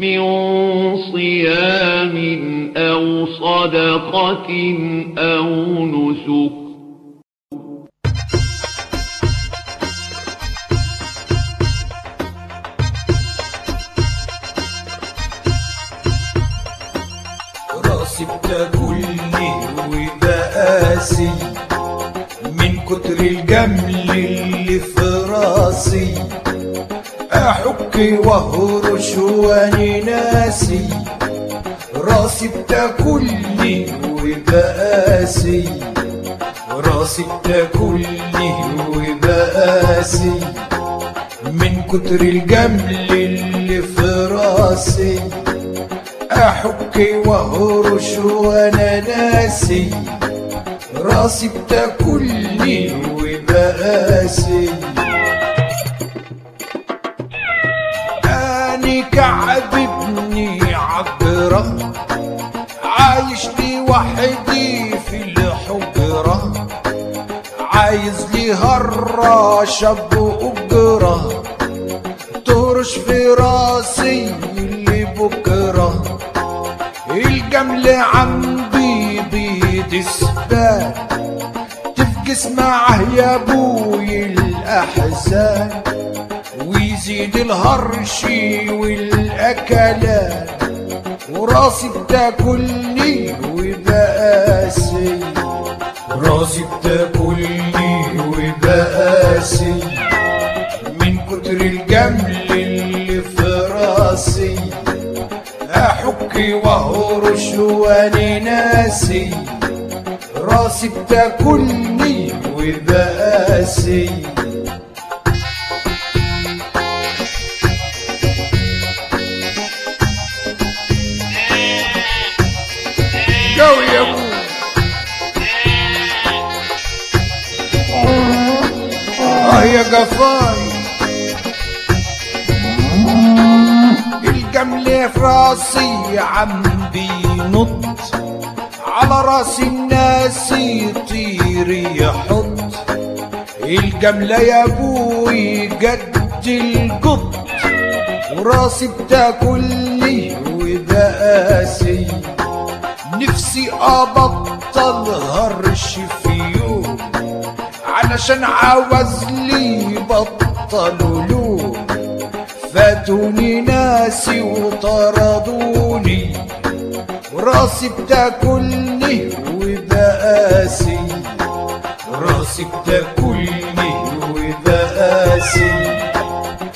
من صيام أو صدقة أو نسك. راسي بتاكلني وبقاسي من كتر الجمل اللي في راسي. احك واهرش واني ناسي راسي بتاكلني وبقاسي راسي بتاكلني وبقاسي من كتر الجمل اللي في راسي. أحك واهرش وأنا ناسي راسي بتاكلني وبقاسي اني كعب ابني عبره عايش لي وحدي في الحجرة. عايز لي هرة شاب أجرة. ترش في راسي اللي بكرة. الجمل عندي بيد سبان تفكس معه يا أبوي الأحزان. ويزيد الهرش والأكلات وراسي بتاكلني وبقاسي راسي بتاكلني وبقاسي من كتر الجمل اللي في راسي أحك وأهرش واني ناسي. راسي بتاكلني وبقاسي يا ابو آه يا قفاي الجمل في راسي عم بينط على راس الناس يطير يحط الجملة يا أبوي قد القط وراسي بتاكلني وبقاسي نفسي أبطل هرش في يوم علشان عاوز لي بطلوا لوم فاتوني ناسي وطردوني وراسي بتاكلني وبقاسي. راسي بتاكلني وبقاسي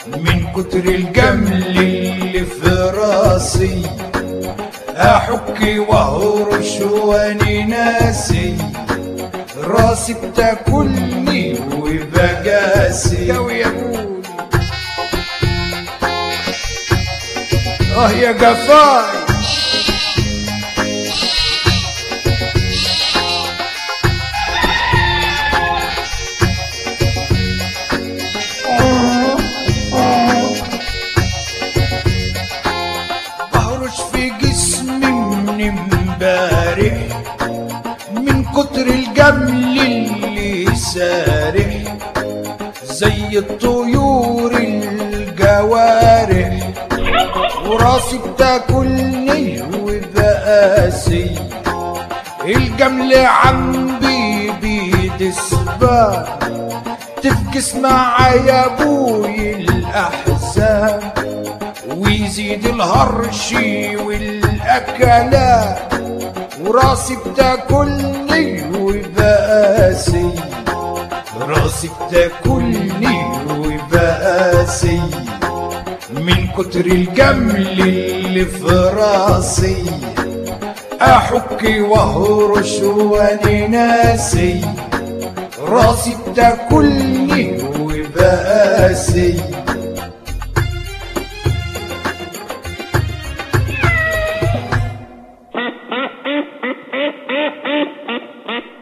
من كتر الجمل اللي في راسي. احك واهرش واني ناسي راسي بتاكلني ويا آه يا جفاي كتر الجمل اللي سارح زي الطيور الجوارح. وراسي بتاكلني وبقاسي الجمل عندي بيد سبان تفكس معايا أبوي الأحزان ويزيد الهرش والاكلات وراسي بتاكلني وبقاسي راسي بتاكلني وبقاسي من كتر الجمل اللي في راسي. أحك وأهرش واني ناسي راسي بتاكلني وبقاسي